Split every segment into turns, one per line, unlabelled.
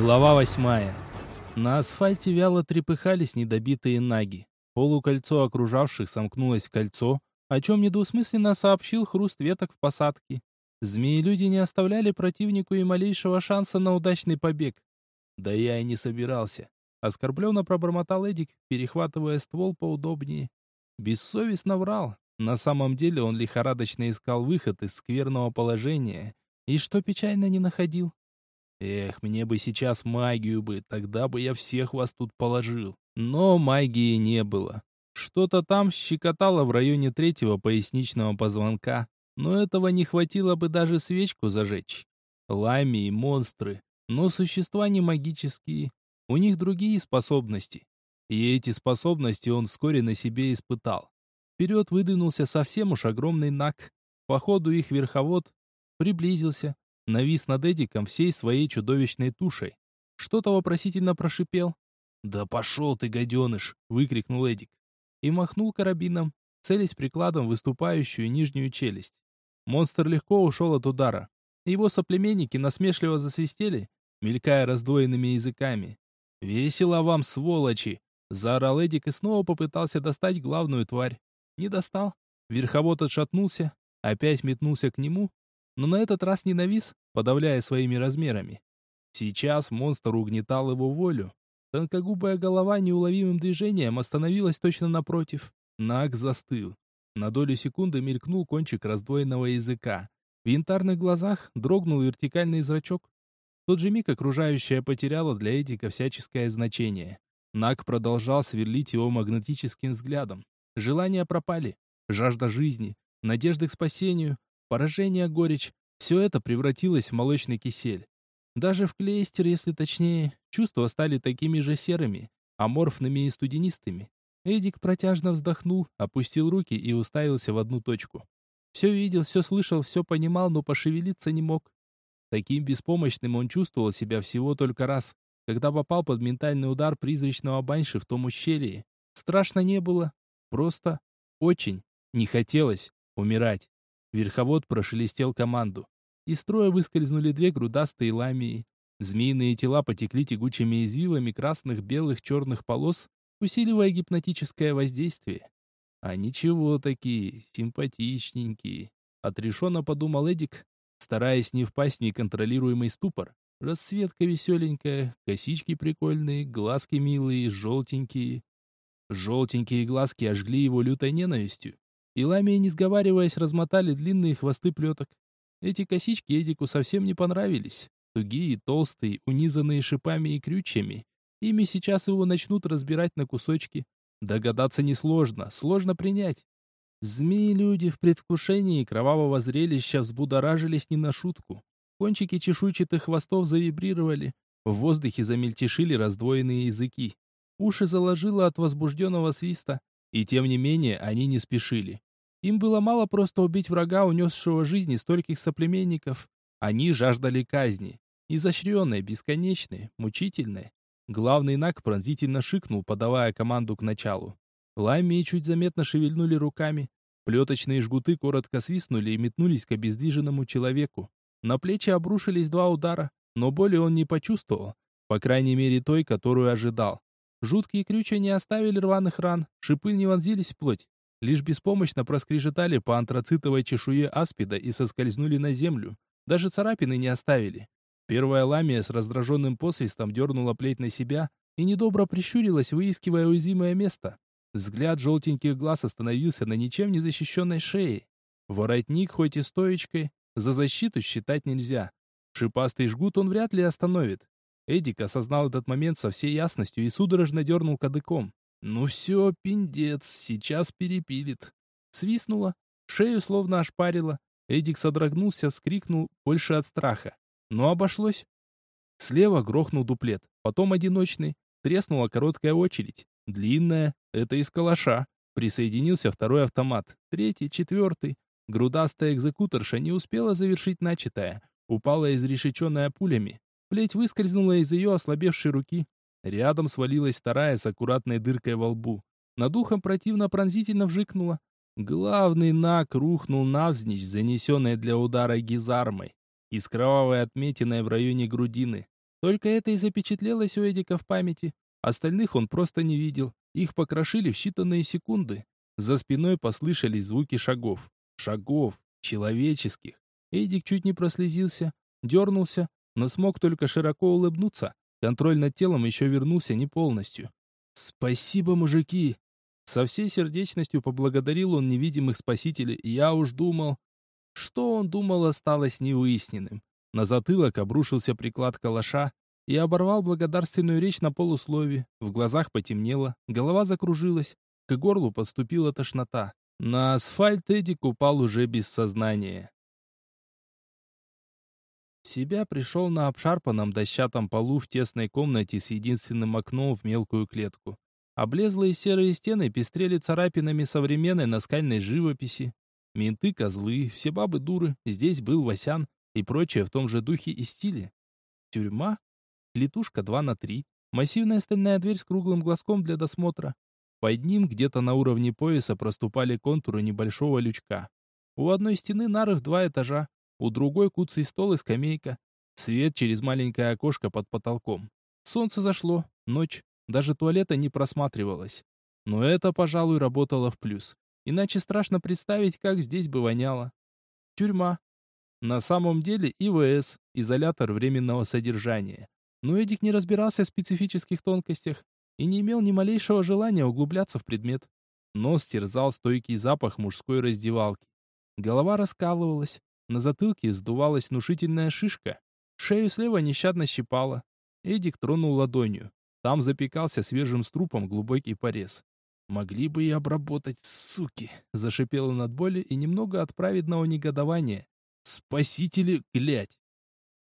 Глава восьмая. На асфальте вяло трепыхались недобитые наги. Полукольцо окружавших сомкнулось в кольцо, о чем недвусмысленно сообщил хруст веток в посадке. Змеи-люди не оставляли противнику и малейшего шанса на удачный побег. Да я и не собирался. Оскорбленно пробормотал Эдик, перехватывая ствол поудобнее. Бессовестно врал. На самом деле он лихорадочно искал выход из скверного положения и, что печально, не находил. Эх, мне бы сейчас магию бы, тогда бы я всех вас тут положил. Но магии не было. Что-то там щекотало в районе третьего поясничного позвонка, но этого не хватило бы даже свечку зажечь. Лами и монстры, но существа не магические, у них другие способности. И эти способности он вскоре на себе испытал. Вперед выдвинулся совсем уж огромный наг. Походу их верховод приблизился, навис над Эдиком всей своей чудовищной тушей. Что-то вопросительно прошипел. «Да пошел ты, гаденыш!» — выкрикнул Эдик. И махнул карабином, целясь прикладом выступающую нижнюю челюсть. Монстр легко ушел от удара. Его соплеменники насмешливо засвистели, мелькая раздвоенными языками. «Весело вам, сволочи!» — заорал Эдик и снова попытался достать главную тварь. Не достал. Верховод отшатнулся, опять метнулся к нему, но на этот раз не навис, подавляя своими размерами. Сейчас монстр угнетал его волю. Тонкогубая голова неуловимым движением остановилась точно напротив. Наг застыл. На долю секунды мелькнул кончик раздвоенного языка. В янтарных глазах дрогнул вертикальный зрачок. В тот же миг окружающее потеряло для Эдика всяческое значение. Наг продолжал сверлить его магнетическим взглядом. Желания пропали. Жажда жизни, надежды к спасению, Поражение, горечь — все это превратилось в молочный кисель. Даже в клейстер, если точнее, чувства стали такими же серыми, аморфными и студенистыми. Эдик протяжно вздохнул, опустил руки и уставился в одну точку. Все видел, все слышал, все понимал, но пошевелиться не мог. Таким беспомощным он чувствовал себя всего только раз, когда попал под ментальный удар призрачного баньши в том ущелье. Страшно не было, просто очень не хотелось умирать. Верховод прошелестел команду. Из строя выскользнули две грудастые ламии. Змеиные тела потекли тягучими извивами красных, белых, черных полос, усиливая гипнотическое воздействие. А ничего такие, симпатичненькие. Отрешенно подумал Эдик, стараясь не впасть в неконтролируемый ступор. Расцветка веселенькая, косички прикольные, глазки милые, желтенькие. Желтенькие глазки ожгли его лютой ненавистью и ламии, не сговариваясь, размотали длинные хвосты плеток. Эти косички Эдику совсем не понравились. Тугие, толстые, унизанные шипами и крючьями. Ими сейчас его начнут разбирать на кусочки. Догадаться несложно, сложно принять. Змеи-люди в предвкушении кровавого зрелища взбудоражились не на шутку. Кончики чешуйчатых хвостов завибрировали, в воздухе замельтешили раздвоенные языки. Уши заложило от возбужденного свиста, и тем не менее они не спешили. Им было мало просто убить врага, унесшего жизни стольких соплеменников. Они жаждали казни. Изощренной, бесконечной, мучительной. Главный Наг пронзительно шикнул, подавая команду к началу. Ламии чуть заметно шевельнули руками. Плеточные жгуты коротко свистнули и метнулись к обездвиженному человеку. На плечи обрушились два удара, но боли он не почувствовал. По крайней мере той, которую ожидал. Жуткие крючья не оставили рваных ран, шипы не вонзились в плоть лишь беспомощно проскрежетали по антрацитовой чешуе аспида и соскользнули на землю. Даже царапины не оставили. Первая ламия с раздраженным посвистом дернула плеть на себя и недобро прищурилась, выискивая уязвимое место. Взгляд желтеньких глаз остановился на ничем не защищенной шее. Воротник, хоть и стоечкой, за защиту считать нельзя. Шипастый жгут он вряд ли остановит. Эдик осознал этот момент со всей ясностью и судорожно дернул кадыком. Ну все, пиндец, сейчас перепилит. Свистнула, шею словно ошпарила. Эдик содрогнулся, скрикнул больше от страха. Но обошлось. Слева грохнул дуплет, потом одиночный. Треснула короткая очередь. Длинная, это из калаша. Присоединился второй автомат. Третий, четвертый. Грудастая экзекуторша не успела завершить начатое. Упала изрешеченная пулями. Плеть выскользнула из ее ослабевшей руки. Рядом свалилась вторая с аккуратной дыркой во лбу. Над ухом противно пронзительно вжикнула. Главный наг рухнул навзничь, занесенной для удара гизармой, и с кровавой отметиной в районе грудины. Только это и запечатлелось у Эдика в памяти. Остальных он просто не видел. Их покрошили в считанные секунды. За спиной послышались звуки шагов. Шагов. Человеческих. Эдик чуть не прослезился, дернулся, но смог только широко улыбнуться. Контроль над телом еще вернулся не полностью. «Спасибо, мужики!» Со всей сердечностью поблагодарил он невидимых спасителей, и я уж думал... Что он думал, осталось невыясненным. На затылок обрушился приклад калаша и оборвал благодарственную речь на полуслове. В глазах потемнело, голова закружилась, к горлу подступила тошнота. На асфальт Эдик упал уже без сознания. Себя пришел на обшарпанном дощатом полу в тесной комнате с единственным окном в мелкую клетку. Облезлые серые стены пестрели царапинами современной наскальной живописи. Менты, козлы, все бабы дуры, здесь был Васян и прочее в том же духе и стиле. Тюрьма, клетушка 2 на 3, массивная стальная дверь с круглым глазком для досмотра. Под ним где-то на уровне пояса проступали контуры небольшого лючка. У одной стены нары в два этажа, у другой куцый стол и скамейка. Свет через маленькое окошко под потолком. Солнце зашло, ночь. Даже туалета не просматривалось. Но это, пожалуй, работало в плюс. Иначе страшно представить, как здесь бы воняло. Тюрьма. На самом деле ИВС, изолятор временного содержания. Но Эдик не разбирался в специфических тонкостях и не имел ни малейшего желания углубляться в предмет. Нос терзал стойкий запах мужской раздевалки. Голова раскалывалась, на затылке сдувалась внушительная шишка, шею слева нещадно щипала. Эдик тронул ладонью. Там запекался свежим струпом глубокий порез. «Могли бы и обработать, суки!» — зашипел он от боли и немного от праведного негодования. «Спасители, глядь!»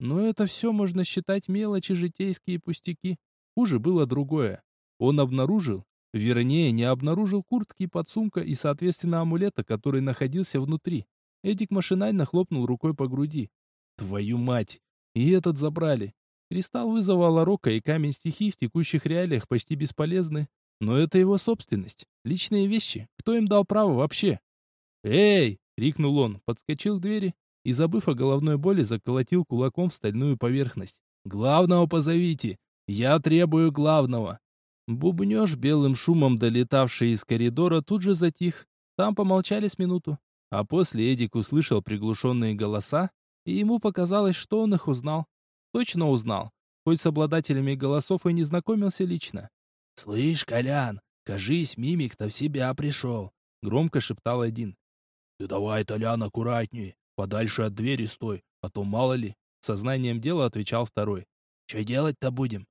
Но это все можно считать мелочи, житейские пустяки. Хуже было другое. Он обнаружил, вернее, не обнаружил куртки, подсумка и, соответственно, амулета, который находился внутри. Эдик машинально хлопнул рукой по груди. «Твою мать! И этот забрали!» Кристалл вызывала рока и камень стихий в текущих реалиях почти бесполезны. Но это его собственность, личные вещи. Кто им дал право вообще? «Эй!» — крикнул он, подскочил к двери и, забыв о головной боли, заколотил кулаком в стальную поверхность. «Главного позовите! Я требую главного!» Бубнёж, белым шумом долетавший из коридора, тут же затих. Там помолчали с минуту. А после Эдик услышал приглушенные голоса, и ему показалось, что он их узнал. Точно узнал, хоть с обладателями голосов и не знакомился лично. «Слышь, Колян, кажись, мимик-то в себя пришел», — громко шептал один. «Ты давай, Толян, аккуратней, подальше от двери стой, а то мало ли», — сознанием дела отвечал второй. «Че делать-то будем?»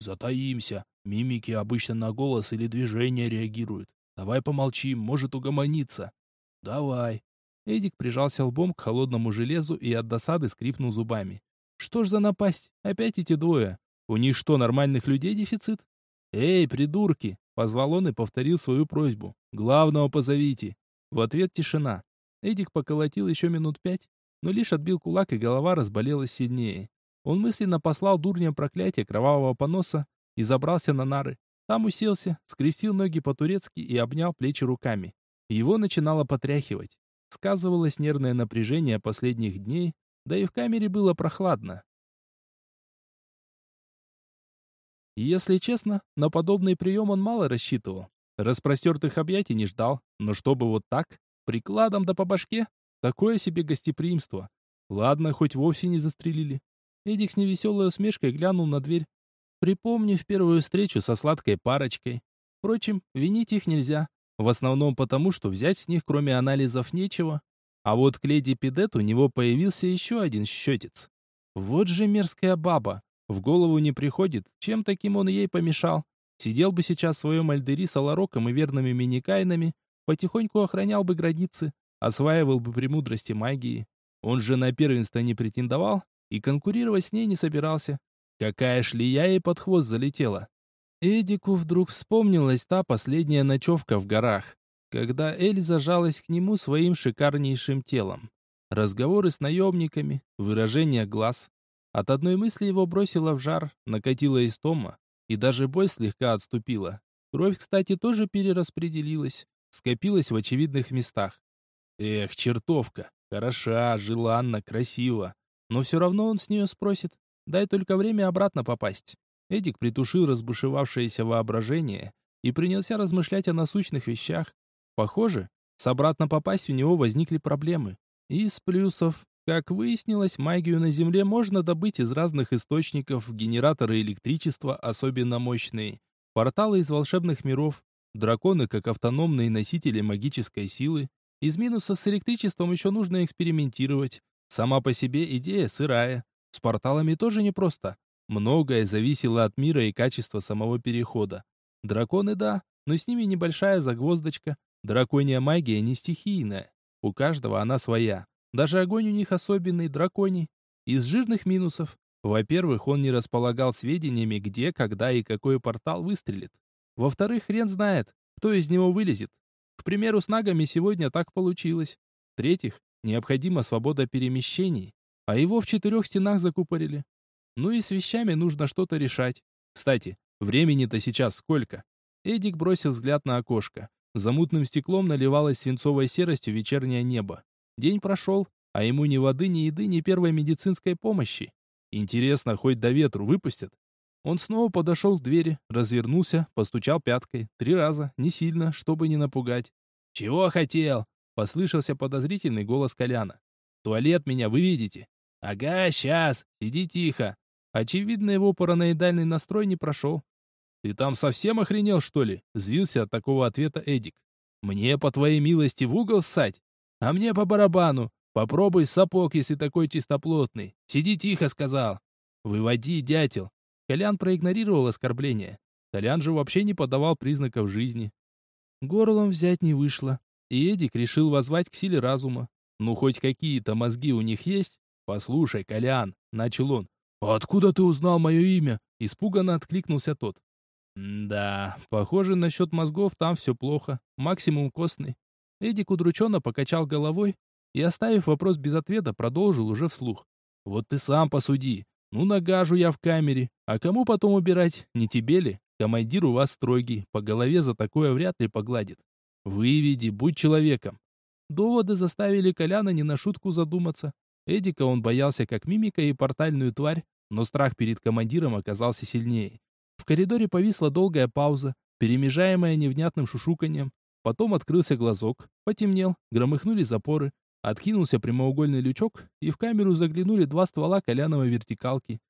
«Затаимся. Мимики обычно на голос или движение реагируют. Давай помолчим, может угомониться». «Давай». Эдик прижался лбом к холодному железу и от досады скрипнул зубами. Что ж за напасть? Опять эти двое. У них что, нормальных людей дефицит? Эй, придурки! Позвал он и повторил свою просьбу. Главного позовите. В ответ тишина. Эдик поколотил еще минут пять, но лишь отбил кулак, и голова разболелась сильнее. Он мысленно послал дурням проклятие кровавого поноса и забрался на нары. Там уселся, скрестил ноги по-турецки и обнял плечи руками. Его начинало потряхивать. Сказывалось нервное напряжение последних дней, да и в камере было прохладно. Если честно, на подобный прием он мало рассчитывал. Распростертых объятий не ждал, но чтобы вот так, прикладом да по башке, такое себе гостеприимство. Ладно, хоть вовсе не застрелили. Эдик с невеселой усмешкой глянул на дверь, припомнив первую встречу со сладкой парочкой. Впрочем, винить их нельзя. В основном потому, что взять с них кроме анализов нечего. А вот к леди Пидет у него появился еще один счетец. Вот же мерзкая баба. В голову не приходит, чем таким он ей помешал. Сидел бы сейчас в своем альдери с алароком и верными миникайнами, потихоньку охранял бы границы, осваивал бы премудрости магии. Он же на первенство не претендовал и конкурировать с ней не собирался. Какая шлея ей под хвост залетела. Эдику вдруг вспомнилась та последняя ночевка в горах когда Эльза жалась к нему своим шикарнейшим телом. Разговоры с наемниками, выражение глаз. От одной мысли его бросило в жар, накатила истома, и даже боль слегка отступила. Кровь, кстати, тоже перераспределилась, скопилась в очевидных местах. Эх, чертовка, хороша, желанна, красива. Но все равно он с нее спросит. Дай только время обратно попасть. Эдик притушил разбушевавшееся воображение и принялся размышлять о насущных вещах. Похоже, с обратно попасть у него возникли проблемы. Из плюсов, как выяснилось, магию на Земле можно добыть из разных источников, генераторы электричества особенно мощные, порталы из волшебных миров, драконы как автономные носители магической силы. Из минусов с электричеством еще нужно экспериментировать. Сама по себе идея сырая. С порталами тоже непросто. Многое зависело от мира и качества самого перехода. Драконы да, но с ними небольшая загвоздочка. Драконья магия не стихийная. У каждого она своя. Даже огонь у них особенный, драконий. Из жирных минусов. Во-первых, он не располагал сведениями, где, когда и какой портал выстрелит. Во-вторых, хрен знает, кто из него вылезет. К примеру, с нагами сегодня так получилось. В-третьих, необходима свобода перемещений, а его в четырех стенах закупорили. Ну и с вещами нужно что-то решать. Кстати, времени-то сейчас сколько? Эдик бросил взгляд на окошко. За мутным стеклом наливалось свинцовой серостью вечернее небо. День прошел, а ему ни воды, ни еды, ни первой медицинской помощи. Интересно, хоть до ветру выпустят? Он снова подошел к двери, развернулся, постучал пяткой. Три раза, не сильно, чтобы не напугать. «Чего хотел?» — послышался подозрительный голос Коляна. «Туалет меня вы видите?» «Ага, сейчас, сиди тихо». Очевидно, его параноидальный настрой не прошел. «Ты там совсем охренел, что ли?» — взвился от такого ответа Эдик. «Мне, по твоей милости, в угол ссать? А мне по барабану. Попробуй сапог, если такой чистоплотный. Сиди тихо, сказал. Выводи, дятел. Колян проигнорировал оскорбление. Колян же вообще не подавал признаков жизни. Горлом взять не вышло. И Эдик решил возвать к силе разума. Ну, хоть какие-то мозги у них есть? Послушай, Колян, начал он. «Откуда ты узнал мое имя?» Испуганно откликнулся тот. «Да, похоже, насчет мозгов там все плохо. Максимум костный». Эдик удрученно покачал головой и, оставив вопрос без ответа, продолжил уже вслух. «Вот ты сам посуди. Ну, нагажу я в камере. А кому потом убирать? Не тебе ли? Командир у вас строгий, по голове за такое вряд ли погладит. Выведи, будь человеком». Доводы заставили Коляна не на шутку задуматься. Эдика он боялся как мимика и портальную тварь, но страх перед командиром оказался сильнее. В коридоре повисла долгая пауза, перемежаемая невнятным шушуканьем. Потом открылся глазок, потемнел, громыхнули запоры, откинулся прямоугольный лючок, и в камеру заглянули два ствола коляновой вертикалки.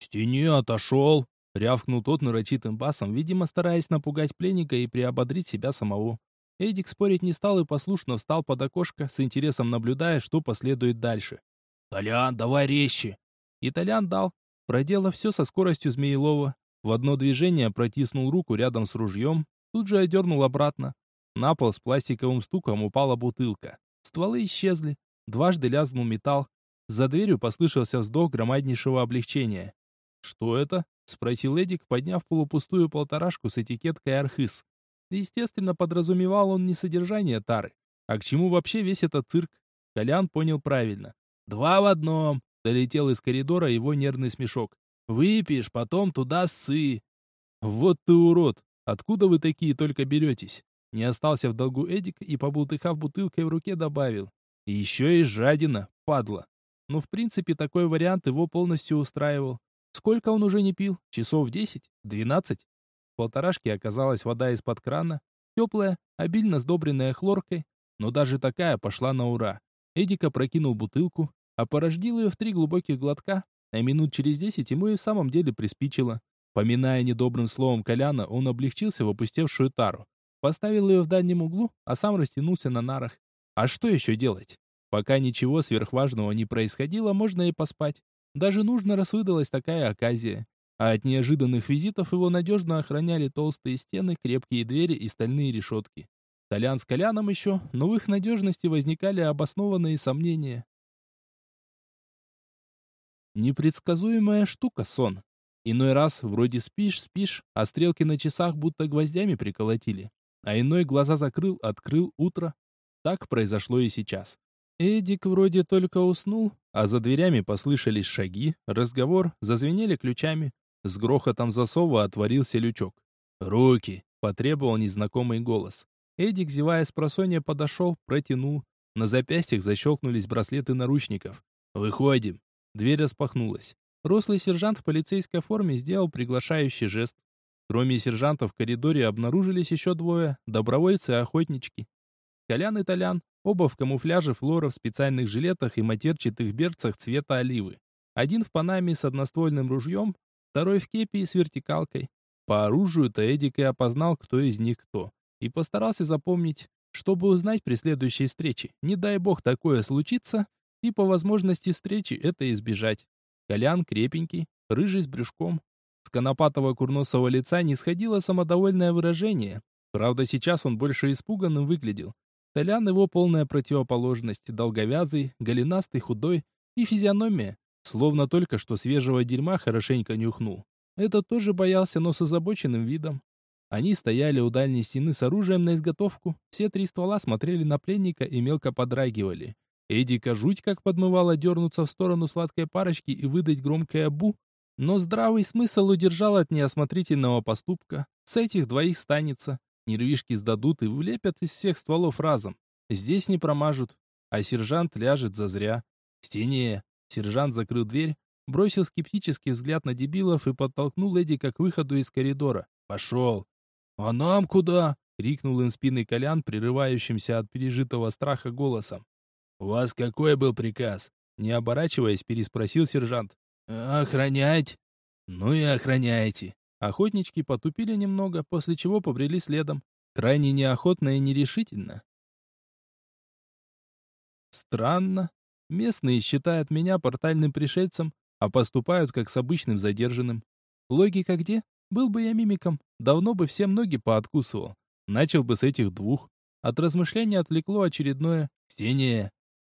«К стене отошел!» — рявкнул тот нарочитым басом, видимо, стараясь напугать пленника и приободрить себя самого. Эдик спорить не стал и послушно встал под окошко, с интересом наблюдая, что последует дальше. «Толян, давай резче!» И Толян дал, проделав все со скоростью Змеелова, в одно движение протиснул руку рядом с ружьем, тут же одернул обратно. На пол с пластиковым стуком упала бутылка. Стволы исчезли. Дважды лязнул металл. За дверью послышался вздох громаднейшего облегчения. «Что это?» — спросил Эдик, подняв полупустую полторашку с этикеткой «Архыз». Естественно, подразумевал он не содержание тары. А к чему вообще весь этот цирк? Колян понял правильно. «Два в одном!» — долетел из коридора его нервный смешок. Выпьешь, потом туда ссы. Вот ты урод. Откуда вы такие только беретесь? Не остался в долгу Эдик и, побултыхав бутылкой в руке, добавил. Еще и жадина, падла. Ну, в принципе, такой вариант его полностью устраивал. Сколько он уже не пил? Часов десять? Двенадцать? В полторашке оказалась вода из-под крана, теплая, обильно сдобренная хлоркой, но даже такая пошла на ура. Эдика прокинул бутылку, опорождил ее в три глубоких глотка, а минут через десять ему и в самом деле приспичило. Поминая недобрым словом Коляна, он облегчился в опустевшую тару. Поставил ее в дальнем углу, а сам растянулся на нарах. А что еще делать? Пока ничего сверхважного не происходило, можно и поспать. Даже нужно раз выдалась такая оказия. А от неожиданных визитов его надежно охраняли толстые стены, крепкие двери и стальные решетки. Толян с Коляном еще, но в их надежности возникали обоснованные сомнения. Непредсказуемая штука сон. Иной раз вроде спишь, спишь, а стрелки на часах будто гвоздями приколотили. А иной глаза закрыл, открыл утро. Так произошло и сейчас. Эдик вроде только уснул, а за дверями послышались шаги, разговор, зазвенели ключами. С грохотом засова отворился лючок. «Руки!» — потребовал незнакомый голос. Эдик, зевая с просонья, подошел, протянул. На запястьях защелкнулись браслеты наручников. «Выходим!» Дверь распахнулась. Рослый сержант в полицейской форме сделал приглашающий жест. Кроме сержанта в коридоре обнаружились еще двое, добровольцы и охотнички. Колян и Толян, оба в камуфляже флора в специальных жилетах и матерчатых берцах цвета оливы. Один в панаме с одноствольным ружьем, второй в кепи с вертикалкой. По оружию-то Эдик и опознал, кто из них кто. И постарался запомнить, чтобы узнать при следующей встрече. Не дай бог такое случится, и по возможности встречи это избежать. Колян крепенький, рыжий с брюшком. С конопатого курносого лица не сходило самодовольное выражение. Правда, сейчас он больше испуганным выглядел. Толян его полная противоположность, долговязый, голенастый, худой и физиономия, словно только что свежего дерьма хорошенько нюхнул. Этот тоже боялся, но с озабоченным видом. Они стояли у дальней стены с оружием на изготовку, все три ствола смотрели на пленника и мелко подрагивали. Эдика жуть как подмывала дернуться в сторону сладкой парочки и выдать громкое «бу», но здравый смысл удержал от неосмотрительного поступка. С этих двоих станется. Нервишки сдадут и влепят из всех стволов разом. Здесь не промажут. А сержант ляжет зазря. К стене. Сержант закрыл дверь, бросил скептический взгляд на дебилов и подтолкнул Эдика к выходу из коридора. «Пошел!» «А нам куда?» — крикнул им спины Колян, прерывающимся от пережитого страха голосом. «У вас какой был приказ?» Не оборачиваясь, переспросил сержант. «Охранять». «Ну и охраняйте». Охотнички потупили немного, после чего побрели следом. Крайне неохотно и нерешительно. Странно. Местные считают меня портальным пришельцем, а поступают как с обычным задержанным. Логика где? Был бы я мимиком, давно бы всем ноги пооткусывал. Начал бы с этих двух. От размышления отвлекло очередное «Стение».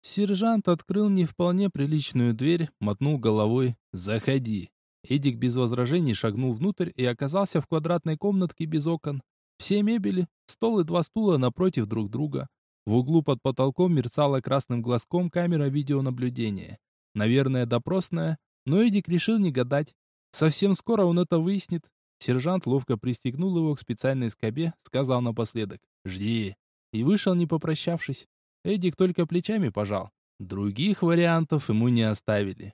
Сержант открыл не вполне приличную дверь, мотнул головой «Заходи». Эдик без возражений шагнул внутрь и оказался в квадратной комнатке без окон. Все мебели, стол и два стула напротив друг друга. В углу под потолком мерцала красным глазком камера видеонаблюдения. Наверное, допросная, но Эдик решил не гадать. Совсем скоро он это выяснит. Сержант ловко пристегнул его к специальной скобе, сказал напоследок «Жди» и вышел, не попрощавшись. Эдик только плечами пожал. Других вариантов ему не оставили.